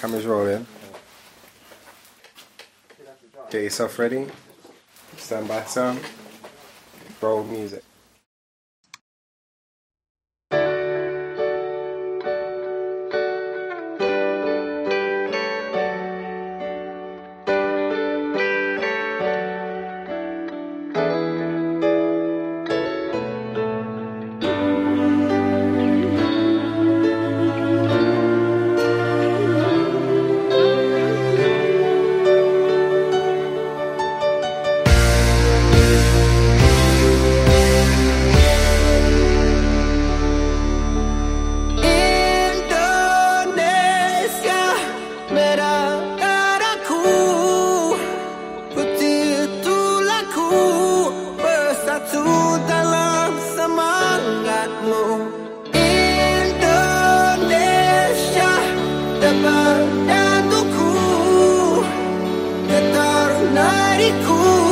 Camera's rolling. Get yourself ready. Stand by sound. Roll music. cool.